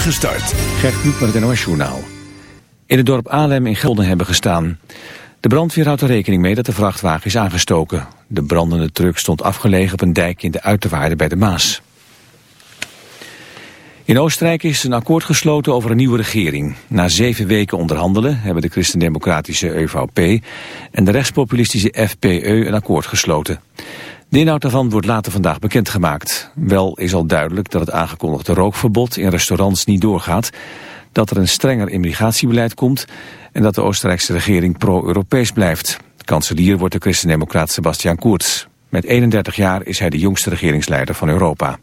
spoedige start. Gert Kluk met het NOS Journaal. In het dorp Alem in Gelden hebben gestaan. De brandweer houdt er rekening mee dat de vrachtwagen is aangestoken. De brandende truck stond afgelegen op een dijk in de uiterwaarden bij de Maas. In Oostenrijk is een akkoord gesloten over een nieuwe regering. Na zeven weken onderhandelen hebben de christendemocratische EVP en de rechtspopulistische FPE een akkoord gesloten. De inhoud daarvan wordt later vandaag bekendgemaakt. Wel is al duidelijk dat het aangekondigde rookverbod in restaurants niet doorgaat, dat er een strenger immigratiebeleid komt en dat de Oostenrijkse regering pro-Europees blijft. Kanselier wordt de christendemocraat Sebastian Kurz. Met 31 jaar is hij de jongste regeringsleider van Europa.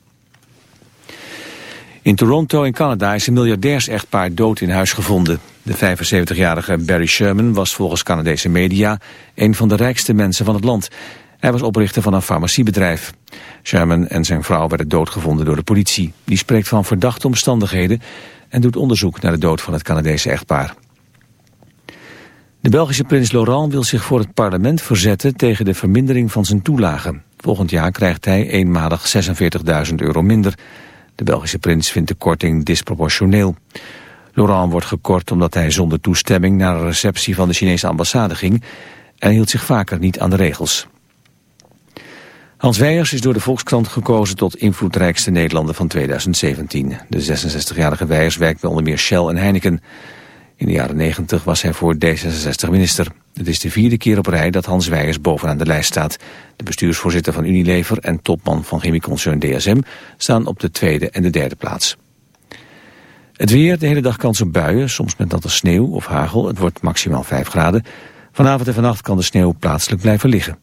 In Toronto in Canada is een miljardairs-echtpaar dood in huis gevonden. De 75-jarige Barry Sherman was volgens Canadese media een van de rijkste mensen van het land. Hij was oprichter van een farmaciebedrijf. Sherman en zijn vrouw werden doodgevonden door de politie. Die spreekt van verdachte omstandigheden en doet onderzoek naar de dood van het Canadese echtpaar. De Belgische prins Laurent wil zich voor het parlement verzetten tegen de vermindering van zijn toelagen. Volgend jaar krijgt hij eenmalig 46.000 euro minder. De Belgische prins vindt de korting disproportioneel. Laurent wordt gekort omdat hij zonder toestemming naar een receptie van de Chinese ambassade ging en hield zich vaker niet aan de regels. Hans Weijers is door de Volkskrant gekozen tot invloedrijkste Nederlander van 2017. De 66-jarige Weijers werkt bij onder meer Shell en Heineken. In de jaren 90 was hij voor D66 minister. Het is de vierde keer op rij dat Hans Weijers bovenaan de lijst staat. De bestuursvoorzitter van Unilever en topman van chemieconcern DSM staan op de tweede en de derde plaats. Het weer, de hele dag kans op buien, soms met natte sneeuw of hagel. Het wordt maximaal 5 graden. Vanavond en vannacht kan de sneeuw plaatselijk blijven liggen.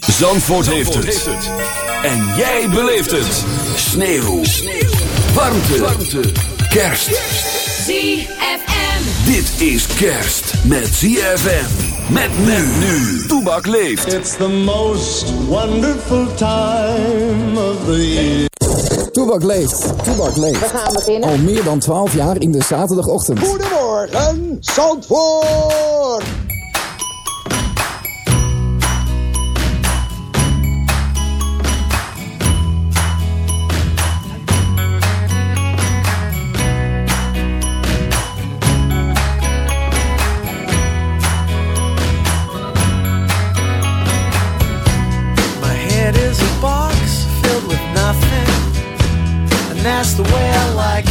Zandvoort, heeft, het. En jij beleeft het. Sneeuw. Warmte. Warmte. Kerst. ZFM. Dit is kerst met ZFM. Met men nu. Toebak leeft. It's the most wonderful time of the year. Toebak leeft. Toebak leeft. We gaan beginnen. Al meer dan 12 jaar in de zaterdagochtend. Goedemorgen, Zandvoort.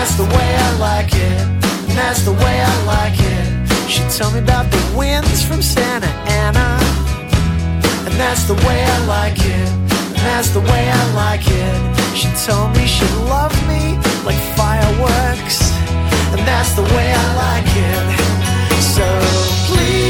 that's the way I like it. And that's the way I like it. She told me about the winds from Santa Ana. And that's the way I like it. And that's the way I like it. She told me she'd love me like fireworks. And that's the way I like it. So please,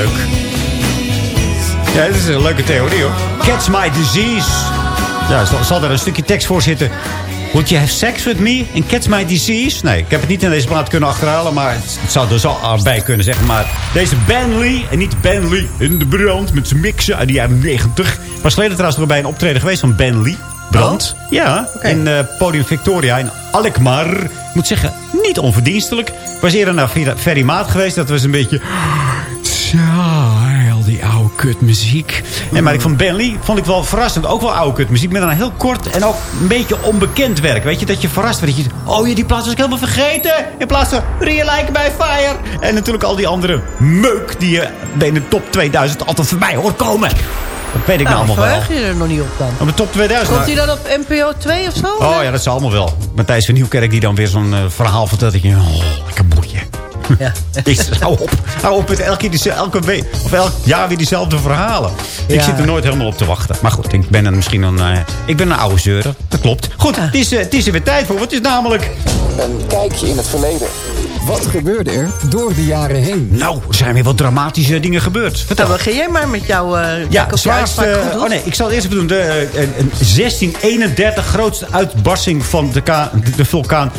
Leuk. Ja, dit is een leuke theorie hoor. Catch my disease. Ja, zal, zal er een stukje tekst voor zitten. Would you have sex with me and catch my disease? Nee, ik heb het niet in deze plaat kunnen achterhalen. Maar het, zou er zo bij kunnen zeggen. Maar deze Ben Lee, en niet Ben Lee in de brand met zijn mixen uit de jaren 90. Was geleden trouwens nog bij een optreden geweest van Ben Lee. Brand. Ja, in eh, Podium Victoria in Alkmaar. Ik moet zeggen, niet onverdienstelijk. Ik was eerder naar Ferry Maat geweest. Dat was een beetje... Ja, al die oude kutmuziek. En maar ik vond Ben Lee vond ik wel verrassend. Ook wel oude kutmuziek. Met een heel kort en ook een beetje onbekend werk. Weet je, dat je verrast wordt. Dat je, oh ja, die plaats was ik helemaal vergeten. In plaats van Real Like by Fire. En natuurlijk al die andere meuk die je in de top 2000 altijd voorbij hoort komen. Dat weet ik nou, Nou, allemaal wel. je er nog niet op dan? Op de top 2000. Komt hij dan op NPO 2 of zo? Oh ja, dat is allemaal wel. Matthijs van Nieuwkerk die dan weer zo'n eh, verhaal vertelt. Dat je, oh, lekker boeien. Ja. Jezus, hou op. Hou op met elke, keer die- elke week of elk jaar weer diezelfde verhalen. Ik zit er nooit helemaal op te wachten. Maar goed, ik ben er misschien een, eh, ik ben een oude zeurer. Dat klopt. Goed, het, is, eh, het is er weer tijd voor. Wat is namelijk... Een kijkje in het verleden. Wat gebeurde er door de jaren heen? Nou, er zijn weer wat dramatische dingen gebeurd. Vertel. Nou, begin jij maar met jouw uh, Ja, zwaarste... Oh nee, ik zal het eerst even doen. De, eh, een 1631 grootste uitbarsting van de, de vulkaan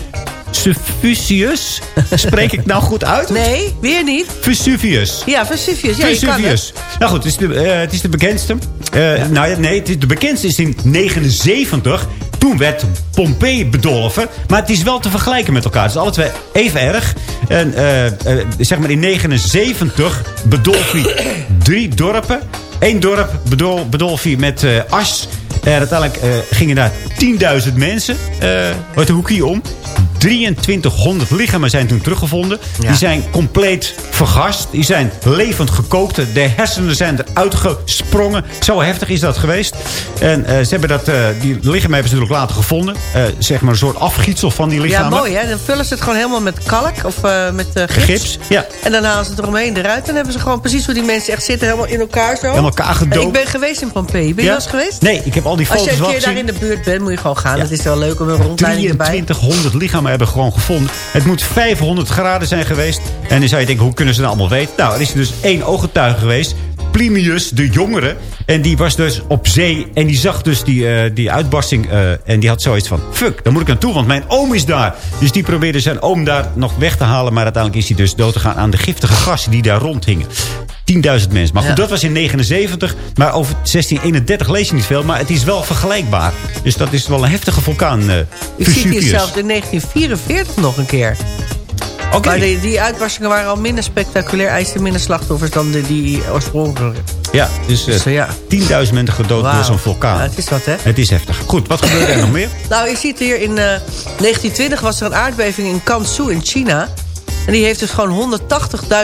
Vesuvius. Spreek ik nou goed uit? Nee, weer niet. Vesuvius. Ja, Vesuvius. Ja, kan. Nou goed, het is de, eh, het is de bekendste. Eh, Nou ja, nee, het is, de bekendste is in 79. Toen werd Pompeii bedolven. Maar het is wel te vergelijken met elkaar. Het is alle twee even erg. En eh, zeg maar in 79 bedolf hij drie dorpen. Eén dorp bedol, bedolf hij met as. En uiteindelijk gingen daar 10.000 mensen uit de hoekje om. 2300 lichamen zijn toen teruggevonden. Die zijn compleet vergast. Die zijn levend gekookt. De hersenen zijn eruit gesprongen. Zo heftig is dat geweest. En eh, ze hebben dat, eh, die lichamen hebben ze natuurlijk later gevonden. Eh, zeg maar een soort afgietsel van die Ja, lichamen. mooi hè. Dan vullen ze het gewoon helemaal met kalk of met gips. Gips, ja. En dan halen ze het eromheen eruit. En dan hebben ze gewoon precies hoe die mensen echt zitten. Helemaal in elkaar zo. Helemaal elkaar gedoopt. En ik ben geweest in Pompeii. Ben je Ja? wel eens geweest? Nee, ik heb al die Als foto's je een keer daar in de buurt bent, moet je gewoon gaan. Ja. Het is wel leuk om een rondleiding erbij. 2300 lichamen hebben gewoon gevonden. Het moet 500 graden zijn geweest. En dan zou je denken, hoe kunnen ze dat allemaal weten? Nou, er is dus één ooggetuige geweest. Plinius de Jongere. En die was dus op zee. En die zag dus die, eh, die uitbarsting. eh, en die had zoiets van, fuck, daar moet ik naartoe. Want mijn oom is daar. Dus die probeerde zijn oom daar nog weg te halen. Maar uiteindelijk is hij dus dood gegaan aan de giftige gassen die daar rondhingen. 10.000 mensen. Maar goed, Ja. dat was in 79. Maar over 1631 lees je niet veel. Maar het is wel vergelijkbaar. Dus dat is wel een heftige vulkaan. eh Ik zie hier zelfs in 1944 nog een keer. Oké. Maar die, die uitbarstingen waren al minder spectaculair. eisten minder slachtoffers dan de, die oorspronkelijk. Ja, dus eh, Dus, ja. 10.000 mensen gedood door zo'n vulkaan. Ja, het is wat, hè? Het is heftig. Goed, wat gebeurde er nog meer? Nou, je ziet hier in eh, 1920 was er een aardbeving in Kansu in China. En die heeft dus gewoon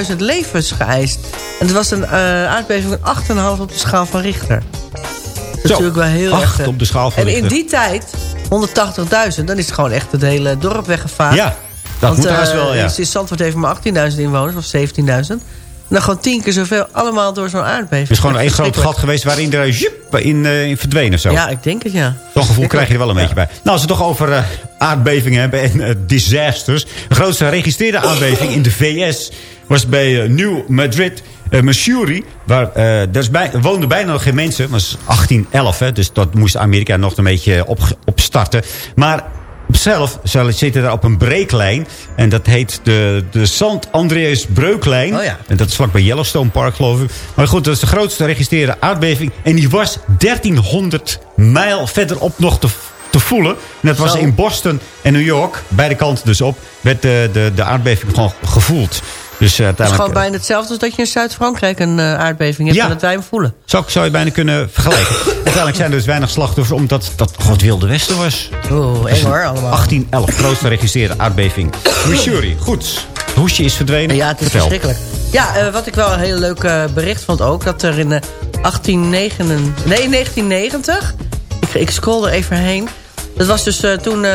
180.000 levens geëist. En het was een eh, aardbeving van 8,5 op de schaal van Richter. Dat is natuurlijk wel heel erg. eh. op de schaal van En in Richter. die tijd, 180.000, dan is het gewoon echt het hele dorp weggevaagd. Ja, dat Want moet eh, wel, ja. dus Zandvoort heeft maar 18.000 inwoners, of 17.000. Dan gewoon tien keer zoveel, allemaal door zo'n aardbeving. Het is gewoon één groot gat geweest waarin er jup, in, eh, in verdwenen zo. Ja, ik denk het, ja. Zo'n gevoel krijg je er wel een beetje bij. Nou, als we het toch over eh, aardbevingen hebben en eh, disasters. De grootste geregistreerde aardbeving in de VS was bij New Madrid, Missouri. Waar, daar is bij, woonden bijna nog geen mensen. Dat was 1811, hè, dus dat moest Amerika nog een beetje op, opstarten. Maar zelf ze zitten daar op een breeklijn. En dat heet de, de Sant Andreas Breuklijn. Oh ja. En dat is vlakbij Yellowstone Park, geloof ik. Maar goed, dat is de grootste geregistreerde aardbeving. En die was 1300 mijl verderop nog te, te voelen. En dat was in Boston en New York. Beide kanten dus op. Werd de, de, de aardbeving gewoon gevoeld. Dus eh, Het is gewoon bijna hetzelfde als dat je in Zuid-Frankrijk een eh, aardbeving hebt. Ja. En dat wij hem voelen. Zou, zou je bijna kunnen vergelijken. Uiteindelijk zijn er dus weinig slachtoffers. Omdat dat gewoon het Wilde Westen was. Oeh, eng hoor, allemaal. 1811, grootste geregistreerde aardbeving. Missouri, goed. Het hoesje is verdwenen. Ja, het is Vertel. verschrikkelijk. Ja, eh, wat ik wel een heel leuk eh, bericht vond ook... dat er in eh, 1899, nee, 1990... Ik, ik scroll er even heen. Dat was dus eh, toen...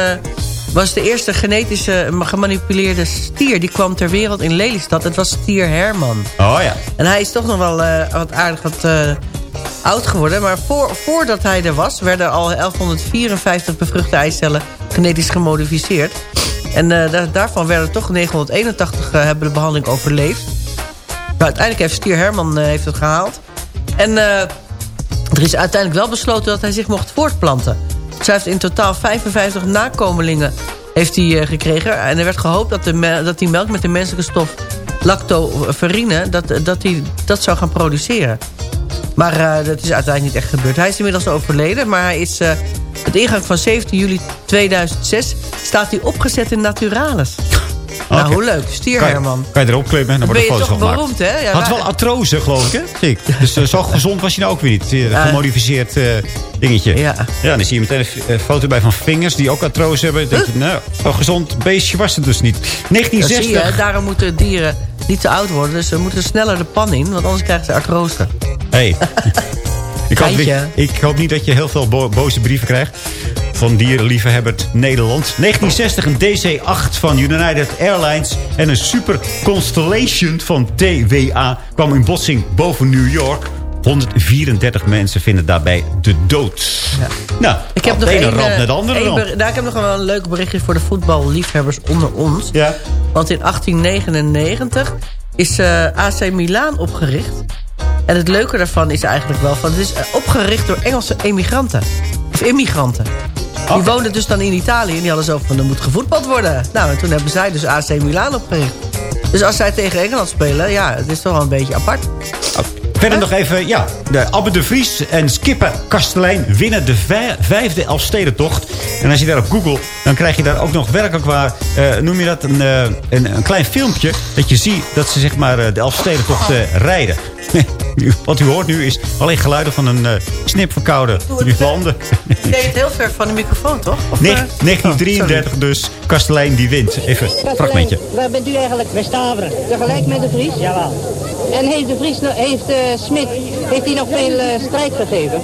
was de eerste genetische gemanipuleerde stier... die kwam ter wereld in Lelystad. Het was stier Herman. Oh ja. En hij is toch nog wel eh, wat aardig wat eh, oud geworden. Maar voor, voordat hij er was... werden al 1154 bevruchte eicellen genetisch gemodificeerd. En eh, daar- daarvan werden toch 981 eh, hebben de behandeling overleefd. Maar uiteindelijk heeft Stier Herman heeft het gehaald. En er is uiteindelijk wel besloten dat hij zich mocht voortplanten. Hij heeft in totaal 55 nakomelingen heeft hij, eh, gekregen. En er werd gehoopt dat, de dat die melk met de menselijke stof lactoferrine... dat, dat hij dat zou gaan produceren. Maar eh, dat is uiteindelijk niet echt gebeurd. Hij is inmiddels overleden, maar hij is... eh het ingang van 17 juli 2006 staat hij opgezet in Naturalis. Nou, hoe leuk. Stier Kan je, Herman. kan je erop klimmen en dan Ben wordt je een toch van gemaakt. beroemd, hè? Ja, Had wel artrose, geloof ik, hè? Zie ik. Dus eh, zo gezond was hij nou ook weer niet. Eh, Gemodificeerd eh, dingetje. Ja. ja, dan zie je meteen een een foto bij van vingers die ook artrose hebben. Dan denk je, nou, zo'n gezond beestje was het dus niet. Dat zie je, 1960. hè. daarom moeten dieren niet te oud worden. Dus ze moeten sneller de pan in, want anders krijgen ze artrose. Hey. ik, hoop ik hoop niet dat je heel veel bo- boze brieven krijgt. Van dierenliefhebbert Nederland. 1960 een DC-8 van United Airlines. En een Super Constellation van TWA kwam in botsing boven New York. 134 mensen vinden daarbij de dood. Nou, Ik heb nog ramp eh, naar de andere nou, ik heb nog wel een leuk berichtje voor de voetballiefhebbers onder ons. Ja. Want in 1899 is eh, AC Milaan opgericht. En het leuke daarvan is eigenlijk wel... Van, het is eh, opgericht door Engelse emigranten. Of immigranten. Die woonden dus dan in Italië. En die hadden zo van, er moet gevoetbald worden. Nou, en toen hebben zij dus AC Milaan opgericht. Dus als zij tegen Engeland spelen, ja, het is toch wel een beetje apart. Verder nog even, ja, de Abbe de Vries en Skipper Kastelein winnen de vij- vijfde Elfstedentocht. En als je daar op Google, dan krijg je daar ook nog werkelijk waar, eh, noem je dat, een, eh, een, een klein filmpje. Dat je ziet dat ze zeg maar eh, de Elfstedentocht eh, rijden. Wat u hoort nu is alleen geluiden van een eh snipverkoude landen. Je deed het heel ver van de microfoon, toch? Of, eh? Negen- 1933 dus, Kastelein die wint. Even een fragmentje. Waar bent u eigenlijk? Bij Staveren. Tegelijk met de Vries? Jawel. En heeft de Vries, nog- heeft uh, Smit, heeft hij nog veel eh, strijd gegeven?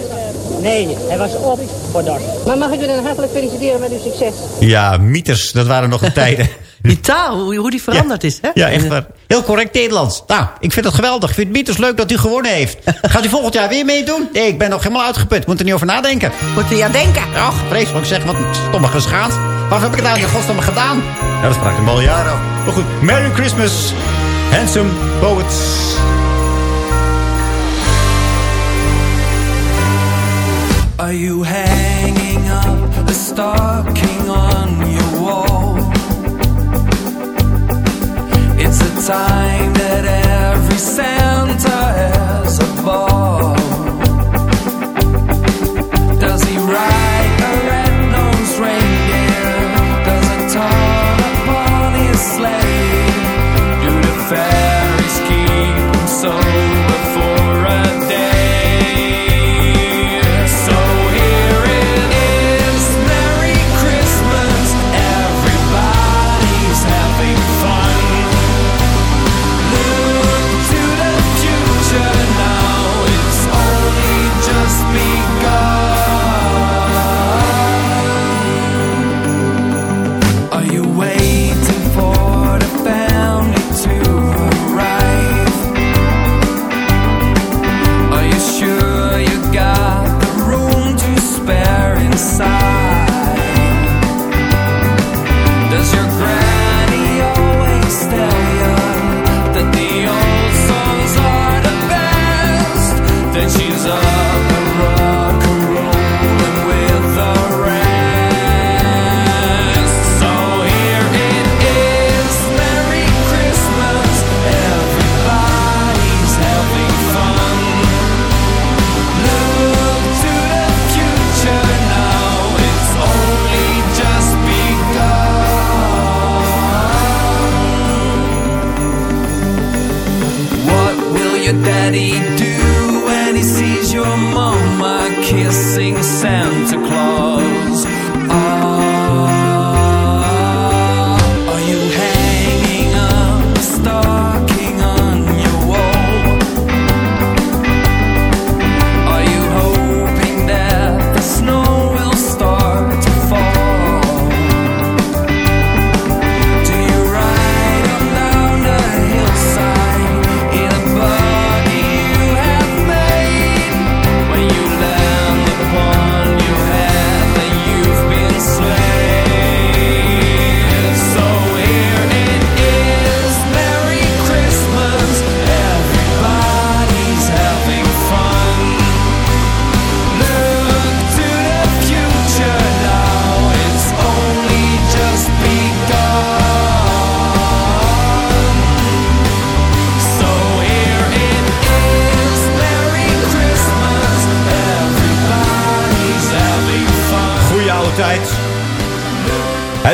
Nee, hij was op voor dat. Maar mag ik u dan hartelijk feliciteren met uw succes? Ja, mieters, dat waren nog de tijden. Die taal, hoe, hoe die veranderd is, hè? Ja, echt waar. Heel correct Nederlands. Nou, ik vind het geweldig. Ik vind het Mieters leuk dat u gewonnen heeft. Gaat u volgend jaar weer meedoen? Nee, ik ben nog helemaal uitgeput. Moet er niet over nadenken. Moet je aan denken. Ach, vreselijk zeg. Wat stomme geschaad. Wat heb ik het nou in godsnaam gedaan? Ja, dat vraag ik me al jaren af. Maar goed, Merry Christmas. Handsome Poets. Are you hanging up a stocking on your time that every Santa has a ball.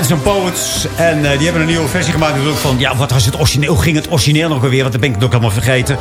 Is een Poets. En eh, die hebben een nieuwe versie gemaakt. natuurlijk van, ja, wat was het origineel? Hoe ging het origineel nog alweer? Want dan ben ik het ook allemaal vergeten.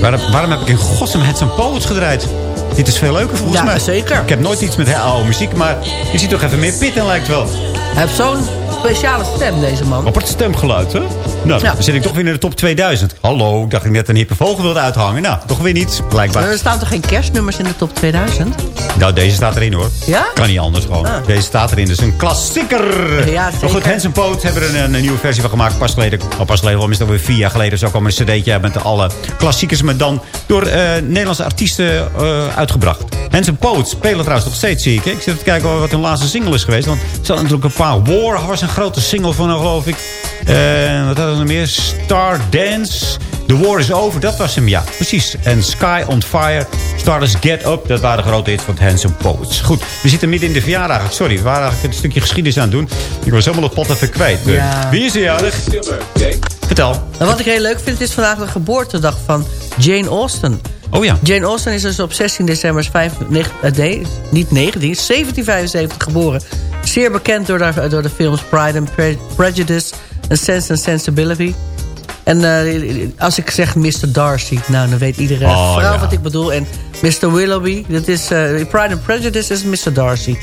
Waarom, waarom heb ik in godsnaam het zijn Poets gedraaid? Dit is veel leuker volgens Ja, mij. zeker. Ik heb nooit iets met oude muziek, maar je ziet toch even meer pit in lijkt wel. Heeft zo'n speciale stem, deze man. Op het stemgeluid, hè? Nou, Ja. dan zit ik toch weer in de top 2000. Hallo, ik dacht ik net een hippe vogel wilde uithangen. Nou, toch weer niet, blijkbaar. Maar er staan toch geen kerstnummers in de top 2000? Nou, deze staat erin hoor. Ja? Kan niet anders gewoon. Ah. Deze staat erin, dus een klassieker. Ja, Maar goed, zeker. Hans Poot hebben er een, een nieuwe versie van gemaakt. Pas geleden, al pas geleden, is het alweer vier jaar geleden. Zo kwam een cd'tje met alle klassiekers. Maar dan door eh, Nederlandse artiesten eh, uitgebracht. Hans Poot spelen trouwens nog steeds, zie ik. Hè? Ik zit te kijken wat hun laatste single is geweest. Want er zaten natuurlijk een paar. War was een grote single van, hem, geloof ik. Eh, wat hadden we nog meer? Star Dance. The War is Over, dat was hem, ja. Precies. En Sky on Fire, Stardust Get Up. Dat waren de grote hits van Handsome Poets. Goed, we zitten midden in de verjaardag. Sorry, we waren eigenlijk een stukje geschiedenis aan het doen. Ik was helemaal op pot even kwijt. Ja. Wie is er jarig? Vertel. En wat ik heel leuk vind, het is vandaag de geboortedag van Jane Austen. Oh ja. Jane Austen is dus op 16 december 5, negen- eh, nee, niet 19, 1775 geboren. Zeer bekend door de, door de films Pride and Pre- Prejudice en Sense and Sensibility. En eh, als ik zeg Mr. Darcy, nou dan weet iedereen Oh, vooral ja. wat ik bedoel. En Mr. Willoughby, dat is, eh, Pride and Prejudice is Mr. Darcy.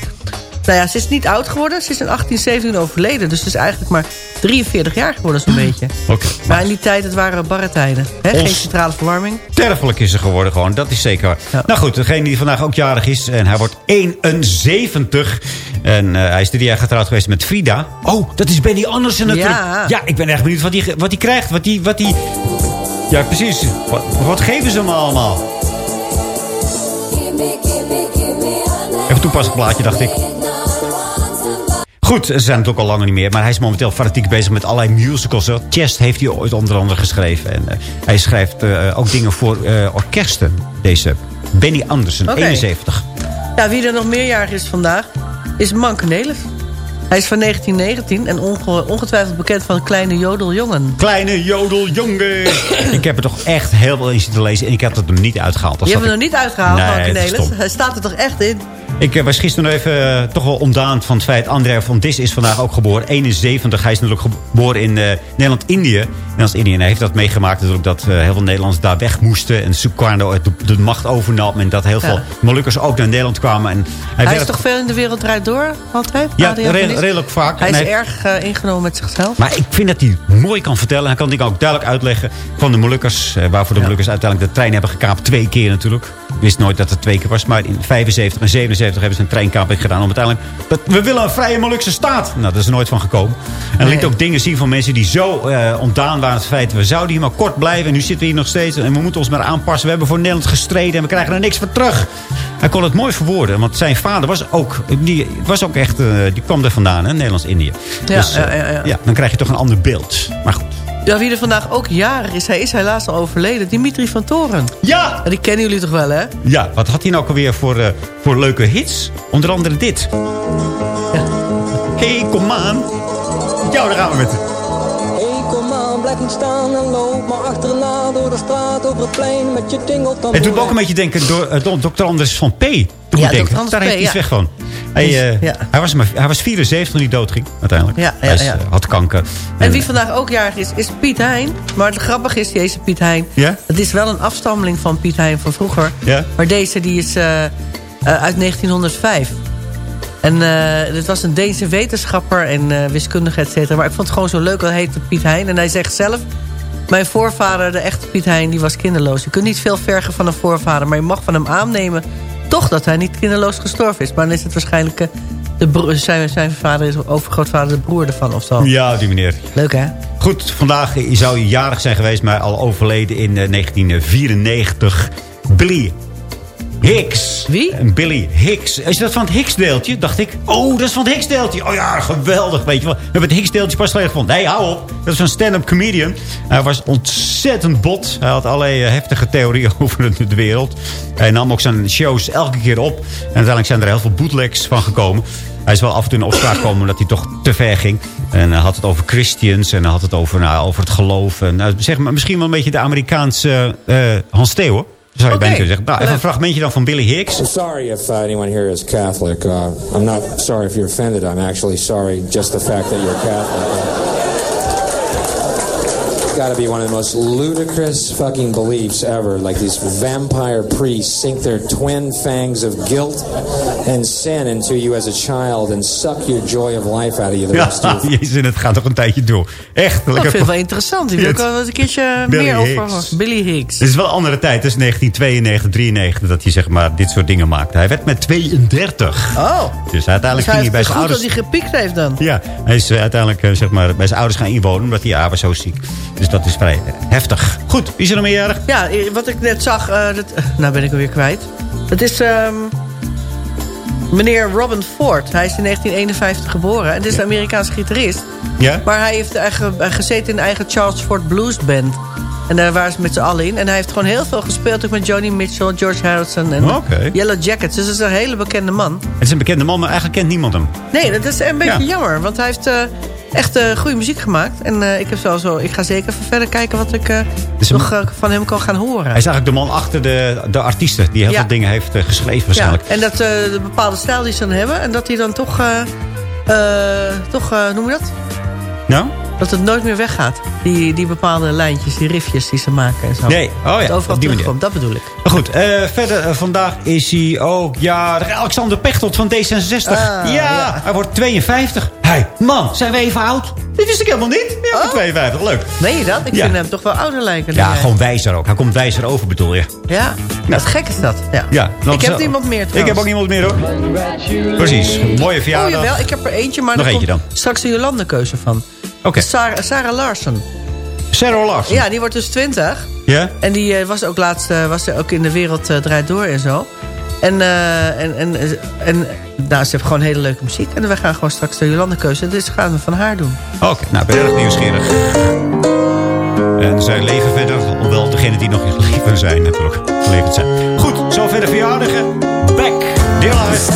Nou ja, ze is niet oud geworden. Ze is in 1817 overleden. Dus ze is eigenlijk maar 43 jaar geworden zo'n beetje. Oké. Maar in die tijd, het waren barre tijden. Hè? Geen centrale verwarming. Sterfelijk is ze geworden gewoon, dat is zeker. waar. Ja. Nou goed, degene die vandaag ook jarig is. En hij wordt 71. En eh, hij is drie jaar getrouwd geweest met Frida. Oh, dat is Benny Andersen natuurlijk. Ja. Ja, ik ben echt benieuwd wat hij wat hij krijgt. Wat hij, wat hij... Ja, precies. Wat, wat geven ze hem allemaal? Even toepasselijk plaatje, dacht ik. Goed, ze zijn natuurlijk al langer niet meer. Maar hij is momenteel fanatiek bezig met allerlei musicals. Chest heeft hij ooit onder andere geschreven. En eh, hij schrijft eh, ook dingen voor eh, orkesten. Deze Benny Andersen, Oké. 71. Ja, wie er nog meerjarig is vandaag, is Manke Nelef. Hij is van 1919 en onge- ongetwijfeld bekend van Kleine Jodeljongen. Kleine jodeljongen. ik heb er toch echt heel veel in zitten lezen. En ik heb het hem niet uitgehaald. Je hebt hem er niet uitgehaald, Nee, is Nelef. Hij staat er toch echt in? Ik eh, was gisteren nog even eh, toch wel ontdaan van het feit... André van Dis is vandaag ook geboren. 71. Hij is natuurlijk geboren in eh, Nederland-Indië. Nederlands-Indië. En hij heeft dat meegemaakt natuurlijk dat heel veel Nederlanders daar weg moesten. En Sukarno de, de macht overnam. En dat heel Ja. veel Molukkers ook naar Nederland kwamen. En hij Hij is toch veel in de wereld draait door, altijd? Ja, re- redelijk vaak. Hij En is hij- erg ingenomen met zichzelf. Maar ik vind dat hij mooi kan vertellen. Hij kan dingen ook duidelijk uitleggen van de Molukkers. Waarvoor de Molukkers uiteindelijk de trein hebben gekaapt. Twee keer natuurlijk. Ik wist nooit dat het twee keer was. Maar in 75 en 77 hebben ze een treinkaping gedaan. Om uiteindelijk... We willen een vrije Molukse staat. Nou, dat is er nooit van gekomen. En Nee. liet ook dingen zien van mensen die zo eh, ontdaan waren. Het feit, we zouden hier maar kort blijven. En nu zitten we hier nog steeds. En we moeten ons maar aanpassen. We hebben voor Nederland gestreden. En we krijgen er niks voor terug. Hij kon het mooi verwoorden. Want zijn vader was ook... Die, was ook echt, eh, die kwam er vandaan, hè, Nederlands-Indië. Ja, Dus, ja, ja, ja. ja, dan krijg je toch een ander beeld. Maar goed. Ja, wie er vandaag ook jarig is, hij is helaas al overleden. Dimitri van Toren. Ja! En die kennen jullie toch wel, hè? Ja, wat had hij nou ook alweer voor, eh, voor leuke hits? Onder andere dit. Hey, kom aan. Ja, daar gaan we met. Hey, kom aan, blijf niet staan en loop maar achterna door de straat over het plein met je tingeltand. Het doet me ook een beetje denken door, uh, Dr. Anders van P. Ja, denken. Dr. Anders Daar P, heeft hij iets ja. weg van. Hij, eh, Ja. hij, was maar, hij was 74 toen hij doodging, uiteindelijk. Ja, ja, hij is, ja. eh, had kanker. En wie vandaag ook jarig is, is Piet Hein. Maar het grappige is, deze Piet Hein... Ja? Het is wel een afstammeling van Piet Hein van vroeger. Ja? Maar deze die is eh, eh, uit 1905. En eh dit was een Deense wetenschapper en eh, wiskundige, et cetera. Maar ik vond het gewoon zo leuk, hij heette Piet Hein. En hij zegt zelf... Mijn voorvader, de echte Piet Hein, die was kinderloos. Je kunt niet veel vergen van een voorvader... maar je mag van hem aannemen toch dat hij niet kinderloos gestorven is. Maar dan is het waarschijnlijk... eh, de zijn, zijn vader is overgrootvader de broer ervan of zo. Ja, die meneer. Leuk hè? Goed, vandaag zou hij jarig zijn geweest, maar al overleden in eh, 1994. Billy Hicks. Wie? Billy Hicks. Is dat van het Higgs-deeltje? Dacht ik. Oh, dat is van het Higgs-deeltje. Oh ja, geweldig. Weet je wel. We hebben het Higgs-deeltje pas geleden gevonden. Nee, hou op. Dat is een stand-up comedian. Hij was ontzettend bot. Hij had allerlei eh, heftige theorieën over de, wereld. Hij nam ook zijn shows elke keer op. En uiteindelijk zijn er heel veel bootlegs van gekomen. Hij is wel af en toe in opspraak gekomen omdat hij toch te ver ging. En hij had het over Christians en hij had het over, nou, over het geloof. En, nou, zeg maar, misschien wel een beetje de Amerikaanse eh Hans Theo. Zou je Oké. bijna kunnen zeggen. Nou, even een fragmentje dan van Billy Hicks. I'm sorry if uh, anyone here is Catholic. Uh, I'm not sorry if you're offended. I'm actually sorry just the fact that you're Catholic. It's got to be one of the most ludicrous fucking beliefs ever. Like these vampire priests sink their twin fangs of guilt and sin into you as a child and suck your joy of life out of you the rest Ja, of jezus, en het gaat toch een tijdje door. Echt. Dat lekker- vind ik wel interessant. Ik wil ook wel eens een keertje Billy meer over Hicks. Billy Hicks. Het is wel een andere tijd. Het is 1992, 93 dat hij zeg maar dit soort dingen maakte. Hij werd met 32. Oh. Dus uiteindelijk Dus hij ging hij bij zijn goed ouders... dat hij gepiekt heeft dan. Ja, hij is uiteindelijk eh, zeg maar, bij zijn ouders gaan inwonen. Omdat hij ja, was zo ziek. Dus dat is vrij heftig. Goed, wie is er nog meerjarig? Ja, eh, wat ik net zag, eh, dat, nou ben ik hem weer kwijt. Het is ehm, meneer Robin Ford. Hij is in 1951 geboren. En dit is een Amerikaanse gitarist. Ja? Maar hij heeft eigen, eh, gezeten in de eigen Charles Ford Blues Band. En daar waren ze met z'n allen in. En hij heeft gewoon heel veel gespeeld. Ook met Johnny Mitchell, George Harrison en. Yellow Jackets. Dus dat is een hele bekende man. Het is een bekende man, maar eigenlijk kent niemand hem. Nee, dat is een beetje Ja. jammer. Want hij heeft echt eh, goede muziek gemaakt. En eh, ik, heb zo, zo, ik ga zeker even verder kijken wat ik eh, Dus nog van hem kan gaan horen. Hij is eigenlijk de man achter de, de artiesten. Die heel Ja. veel dingen heeft geschreven waarschijnlijk. Ja, en dat de bepaalde stijl die ze dan hebben. En dat hij dan toch, toch noem je dat? Nou? Dat het nooit meer weggaat. Die, die bepaalde lijntjes, die riffjes die ze maken en zo. Nee, oh ja, overal terugkomt, dat bedoel ik. Maar goed, verder vandaag is hij ook... Ja, Alexander Pechtold van D66. Ah, ja, ja. hij wordt 52. Hey, man, zijn we even oud? Dit wist ik helemaal niet. Ja, Oh. 52, leuk. Meen je dat? Ik Ja. vind hem toch wel ouder lijken. Ja, jij. gewoon wijzer ook. Hij komt wijzer over, bedoel je. Ja, wat gek is dat. Ja. Ik heb niemand meer Ik trouwens. heb ook niemand meer, hoor. Precies, mooie Oh verjaardag. jawel, ik heb er eentje, maar Nog eentje dan. straks een Jolande-keuze van. Oké, Sarah, Sarah Larsen. Sarah Larsen. Ja, die wordt dus 20. Ja? En die eh, was ook laatst eh, was er ook in de wereld eh, draait door en zo. En, eh, en, en, en nou, ze heeft gewoon hele leuke muziek. En we gaan gewoon straks de Jolande-keuze. Dus gaan we van haar doen. Oké, nou, ik ben erg nieuwsgierig. En zij leven verder, hoewel degenen die nog in leven zijn natuurlijk geleverd zijn. Goed, zo verder verjaardagen. Back, dear life.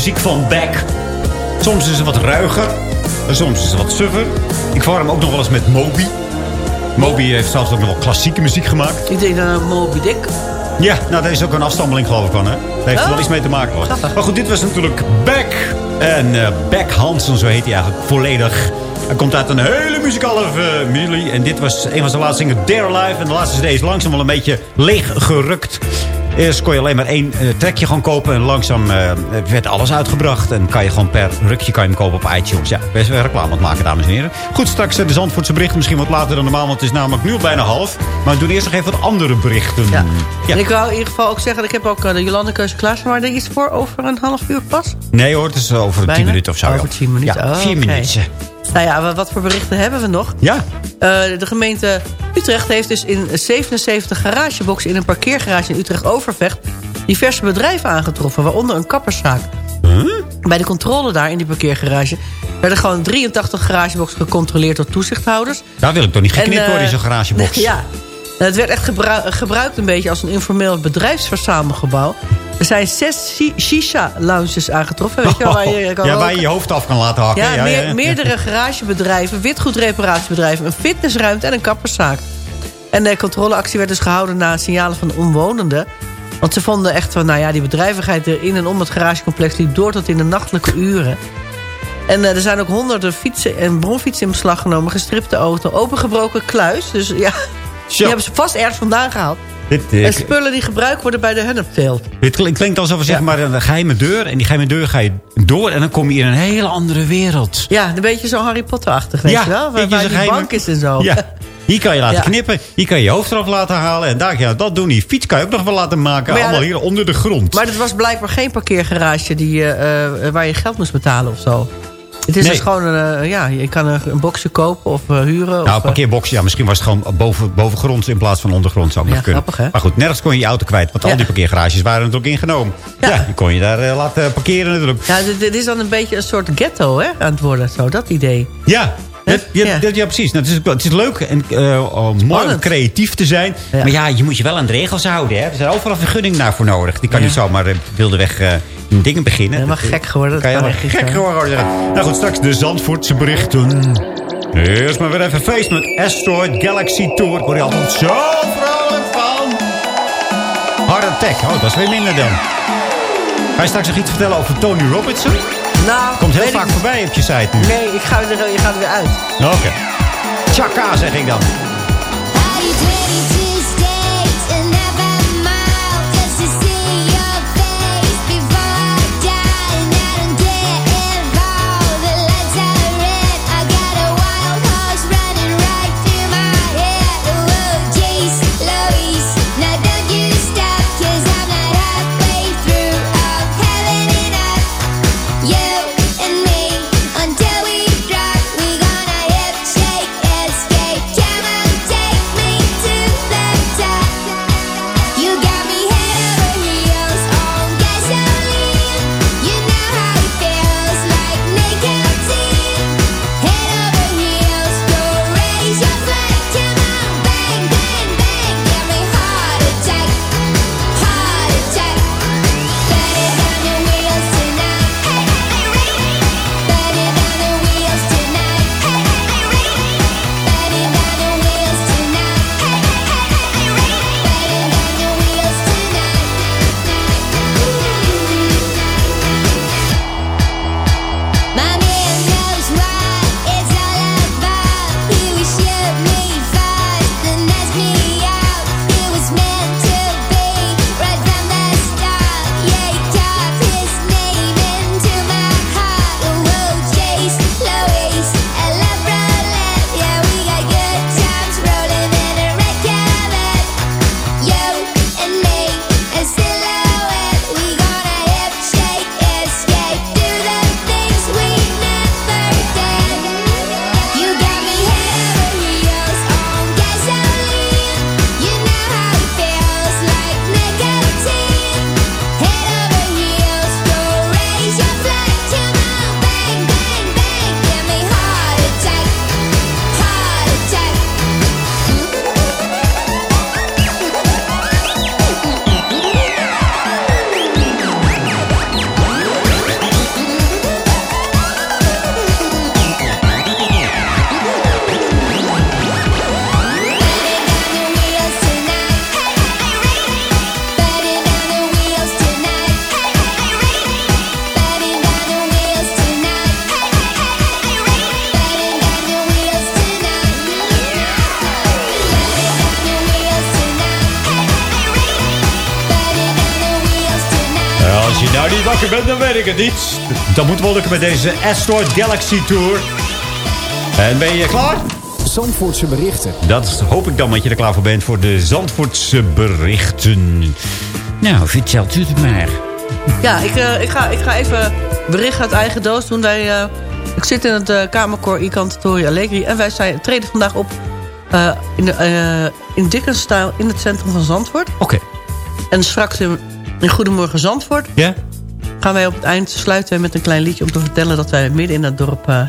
Muziek van Beck. Soms is het wat ruiger. En soms is het wat suffer. Ik verwar hem ook nog wel eens met Moby. Moby heeft zelfs ook nog wel klassieke muziek gemaakt. Ik denk dan Moby Dick. Ja, nou, daar is ook een afstammeling geloof ik van, hè? Daar heeft er Oh. wel iets mee te maken, hoor. Maar goed, dit was natuurlijk Beck. En eh Beck Hansen, zo heet hij eigenlijk volledig. Hij komt uit een hele muzikale familie. En dit was een van zijn laatste dingen, Dare Life. En de laatste CD is langzaam wel een beetje leeg gerukt. Eerst kon je alleen maar één eh, trekje gaan kopen. En langzaam eh, werd alles uitgebracht. En kan je gewoon per rukje kan je hem kopen op iTunes. Ja, best wel reclame aan het maken, dames en heren. Goed, straks eh, de Zandvoortse berichten. Misschien wat later dan normaal, want het is namelijk nu al bijna half. Maar we doen eerst nog even wat andere berichten. Ja. Ik wou in ieder geval ook zeggen, ik heb ook de Jolande keuze klaar. Maar je is voor over een half uur pas? Nee hoor, het is over Bijna? tien minuten of zo. Over. 10 minuten, Ja, oh, vier oké. minuten. Nou ja, wat- voor berichten hebben we nog? Ja. Eh, de gemeente Utrecht heeft dus in 77 garageboxen... in een parkeergarage in Utrecht-Overvecht... diverse bedrijven aangetroffen, waaronder een kapperszaak. Bij de controle daar in die parkeergarage... werden gewoon 83 garageboxen gecontroleerd door toezichthouders. Daar wil ik toch niet geknipt En, eh, worden in zo'n garagebox. Ja, het werd echt gebru- gebruikt een beetje als een informeel bedrijfsverzamelgebouw. Er zijn zes shi- shisha-lounges aangetroffen. Weet je wel, waar je, kan ja, waar je je hoofd af kan laten hakken. Ja, Ja, meer- ja, ja. meerdere garagebedrijven, witgoedreparatiebedrijven... een fitnessruimte en een kapperszaak. En de controleactie werd dus gehouden na signalen van de omwonenden. Want ze vonden echt van, nou ja, die bedrijvigheid in en om het garagecomplex... liep door tot in de nachtelijke uren. En eh, er zijn ook honderden fietsen en bronfietsen in beslag genomen... gestripte auto, opengebroken kluis. Dus ja, die hebben ze vast ergens vandaan gehaald. Dit, En spullen die gebruikt worden bij de hennepteelt. dit klinkt, klinkt alsof we zeg maar een geheime deur. En die geheime deur ga je door. En dan kom je in een hele andere wereld. Ja, een beetje zo Harry Potter-achtig, weet Ja, je wel? Waar, waar die geheime- bank is en zo. Ja. Hier kan je laten Ja. knippen. Hier kan je je hoofd eraf laten halen. En daar kan je dat doen. Die fiets kan je ook nog wel laten maken. Ja, Allemaal hier onder de grond. Maar het was blijkbaar geen parkeergarage die, eh, waar je geld moest betalen of zo. Het is Nee. dus gewoon een, eh, ja, je kan een, een boxje kopen of eh, huren. Nou, of, eh, parkeerbox, ja, misschien was het gewoon boven, bovengronds in plaats van ondergrond. Zou Ja, nog kunnen. grappig, hè? Maar goed, nergens kon je je auto kwijt. Want al die parkeergarages waren natuurlijk ingenomen. Ja, die kon je daar laten parkeren natuurlijk. ja, dit, dit is dan een beetje een soort ghetto hè, aan het worden, zo, dat idee. Ja, dat- ja, Ja. dat- ja, precies. Nou, het, is, het is leuk en eh, oh, mooi om creatief te zijn. Ja. Maar ja, je moet je wel aan de regels houden. Hè? Er zijn overal vergunning naar voor nodig. Die kan niet zomaar uh, wildeweg eh, in dingen beginnen. Helemaal eh, gek geworden. dat kan je kan echt gek zo. geworden. Nou goed, straks de Zandvoortse berichten. Eerst maar weer even feest met Asteroid Galaxy Tour. Ik word je altijd zo vrolijk van. Hard Attack. Oh, dat is weer minder dan. Ga je straks nog iets vertellen over Tony Robinson? Nou, Komt heel vaak ik- voorbij op je site nu. Nee, ik ga er, je gaat er weer uit. Oké. Chaka, zeg ik dan. Dat moet wel lukken met deze Astro Galaxy Tour. En ben je klaar? Zandvoortse berichten. Dat hoop ik dan dat je er klaar voor bent voor de Zandvoortse berichten. Nou, vertelt u het maar. Ja, ik, eh, ik, ga, ik ga even bericht uit eigen doos doen. Wij, eh, ik zit in het uh, Kamerkoor Icantatori Allegri. En wij zijn, treden vandaag op eh, in, de, eh, in Dickens-stijl in het centrum van Zandvoort. Oké. En straks in, in Goedemorgen Zandvoort... Ja? Gaan wij op het eind sluiten wij met een klein liedje... om te vertellen dat wij midden in het dorp eh,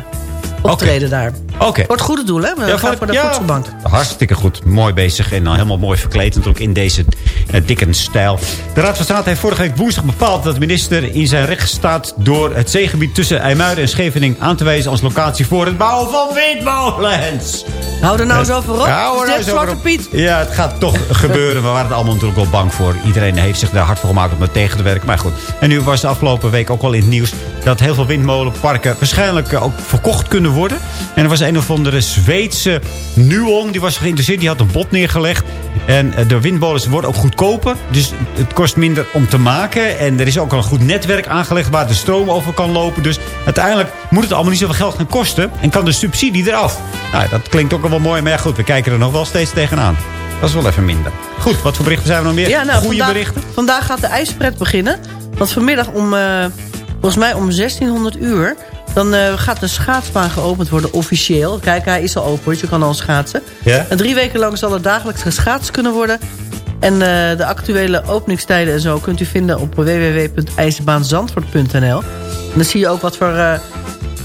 optreden daar. Oké. Voor het goede doel, hè? We Ja, gaan voor- voor de ja. voedselbank. Hartstikke goed. Mooi bezig. En dan helemaal mooi verkleed. Natuurlijk in deze uh, Dickens-stijl. De Raad van State heeft vorige week woensdag bepaald... dat de minister in zijn recht staat... door het zeegebied tussen IJmuiden en Scheveningen aan te wijzen... als locatie voor het bouwen van windmolens. Hou er nou eens over op. Hou er Is nou Zwarte op. Piet? Ja, het gaat toch gebeuren. We waren er allemaal natuurlijk wel bang voor. Iedereen heeft zich daar hard voor gemaakt om het tegen te werken. Maar goed. En nu was de afgelopen week ook wel in het nieuws... dat heel veel windmolenparken waarschijnlijk eh, ook verkocht kunnen worden. En er was een of andere Zweedse Nuon. Die was geïnteresseerd. Die had een bod neergelegd. En eh, de windmolens worden ook goedkoper. Dus het kost minder om te maken. En er is ook al een goed netwerk aangelegd... waar de stroom over kan lopen. Dus uiteindelijk moet het allemaal niet zoveel geld gaan kosten. En kan de subsidie eraf. Nou, dat klinkt ook al wel mooi. Maar ja, goed, we kijken er nog wel steeds tegenaan. Dat is wel even minder. Goed, wat voor berichten zijn er nog meer? Ja, nou, Goede vandaag, berichten? Vandaag gaat de ijspret beginnen. Want vanmiddag om, eh, volgens mij om 1600 uur... dan eh, gaat de schaatsbaan geopend worden officieel. Kijk, hij is al open, dus je kan al schaatsen. Ja? En drie weken lang zal er dagelijks geschaatst kunnen worden. En eh, de actuele openingstijden en zo kunt u vinden op www.ijsbaanzandvoort.nl. En dan zie je ook wat voor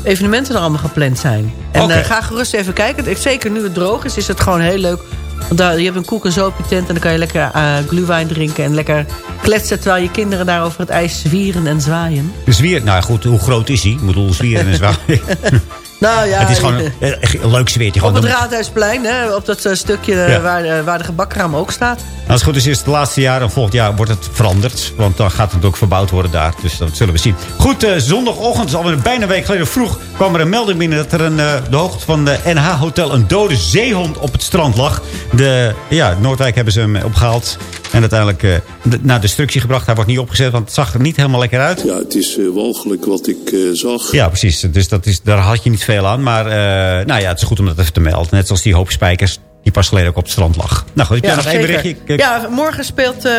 evenementen er allemaal gepland zijn. En eh, ga gerust even kijken. Ik- Zeker nu het droog is, is het gewoon heel leuk. Want daar, je hebt een koek en zoopje tent en dan kan je lekker eh glühwein drinken... en lekker kletsen terwijl je kinderen daar over het ijs zwieren en zwaaien. De zwier, nou goed, hoe groot is hij? Ik bedoel, zwieren en zwaar. Nou ja, het is gewoon een, leuk zweertje. op het Raadhuisplein, hè, op dat eh, stukje eh, Ja. waar, eh, waar de gebakkraam ook staat. Als het goed is, is het laatste jaar en volgend jaar wordt het veranderd. Want dan gaat het ook verbouwd worden daar. Dus dat zullen we zien. Goed, eh, zondagochtend, alweer bijna een week geleden vroeg... kwam er een melding binnen dat er een, de hoogte van de NH-hotel... een dode zeehond op het strand lag. De, ja, Noordwijk hebben ze hem opgehaald. En uiteindelijk eh, de- naar destructie gebracht. Hij wordt niet opgezet, want het zag er niet helemaal lekker uit. Ja, het is eh, walgelijk wat ik eh, zag. Ja, precies. Dus dat is, daar had je niet veel aan. Maar eh, nou ja, het is goed om dat even te melden. Net zoals die hoop spijkers die pas geleden ook op het strand lag. Nou goed, heb jij nog één berichtje? Ik- Ja, morgen speelt eh,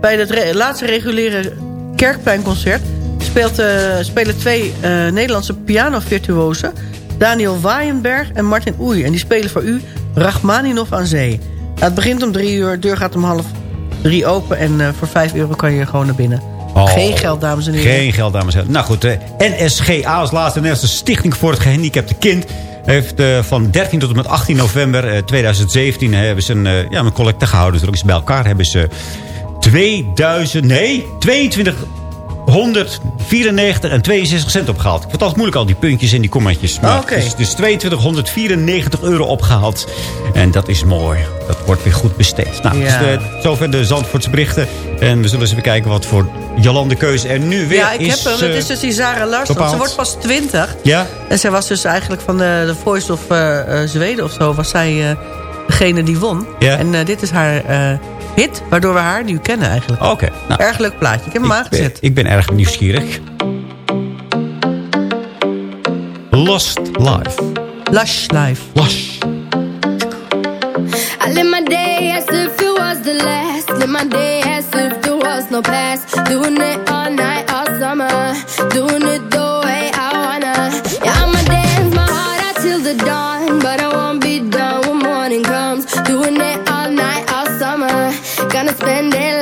bij het re- laatste reguliere Kerkpleinconcert... Speelt, eh, spelen twee eh, Nederlandse pianovirtuosen... Daniel Waaienberg en Martin Oei. En die spelen voor u Rachmaninov aan zee. Nou, het begint om drie uur, de deur gaat om half drie open... en eh, voor vijf euro kan je gewoon naar binnen. Oh, Geen geld, dames en heren. Geen geld, dames en heren. Nou goed, de NSGA als laatste Nederlandse Stichting voor het Gehandicapte Kind... heeft eh, van 13 tot en met 18 november eh, 2017 hebben ze een, eh, ja, een collecte gehouden. Dus bij elkaar hebben ze 2000, nee, 22... 194 en 62 cent opgehaald. Ik vond het altijd moeilijk al die puntjes en die kommatjes. Maar Ah, het is dus 2294 euro opgehaald. En dat is mooi. Dat wordt weer goed besteed. Nou, Ja. dus de, zover de Zandvoortse berichten. En we zullen eens even kijken wat voor Jolande keuze er nu weer Ja, ik is. heb hem. Het eh, is dus die Zara Larsson. Ze wordt pas 20. Ja? En zij was dus eigenlijk van de, de Voice of eh, eh, Zweden of zo... was zij degene die won. Ja. En dit is haar hit, waardoor we haar nu kennen eigenlijk. Oké. nou, Erg leuk plaatje. Ik heb hem ik, ben, aangezet. ik ben erg nieuwsgierig. Lost Life. Lush Life. Lush. I live my day as if it was the last. Live my day as if there was no past. Doing it all night, all summer. Doing it the gonna spend it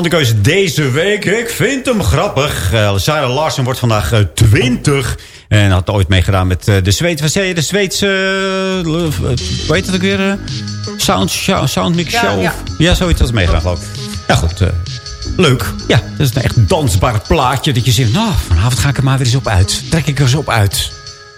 Jolandekeuze deze week. Ik vind hem grappig. Uh, Sarah Larsen wordt vandaag uh, 20. En had ooit meegedaan met uh, de Zweedse... Wat zei je? De Zweedse... Hoe heet het ook weer? sound, show, sound Mix Ja, Show? ja. ja, zoiets was meegedaan geloof ik. Ja, goed. eh, leuk. Ja, dat is een echt dansbaar plaatje. Dat je zegt, nou, vanavond ga ik er maar weer eens op uit. Trek ik er eens op uit.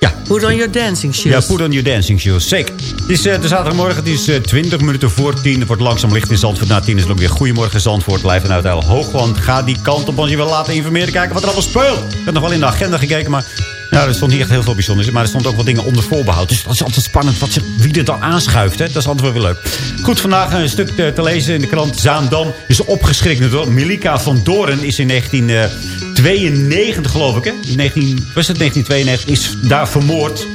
Ja, Put on your dancing shoes. ja, put on your dancing shoes. Zeker. Het is eh, de zaterdagmorgen, het is eh, 20 minuten voor 10. Het wordt langzaam licht in Zandvoort. Na 10 is het ook weer Goedemorgen Zandvoort. Live vanuit El Hoogland. Ga die kant op als je wil laten informeren. Kijken wat er allemaal speelt. Ik heb nog wel in de agenda gekeken, maar... Nou, er stond niet echt heel veel bijzonders. Maar er stond ook wel dingen onder voorbehoud. Dus dat is altijd spannend wat ze, wie er dan aanschuift. Hè? Dat is altijd wel weer leuk. Goed, vandaag een stuk te, te lezen in de krant. Zaandam is opgeschrikt. Milika van Doorn is in 1992, geloof ik. Hè? In 19, was het 1992? Is daar vermoord.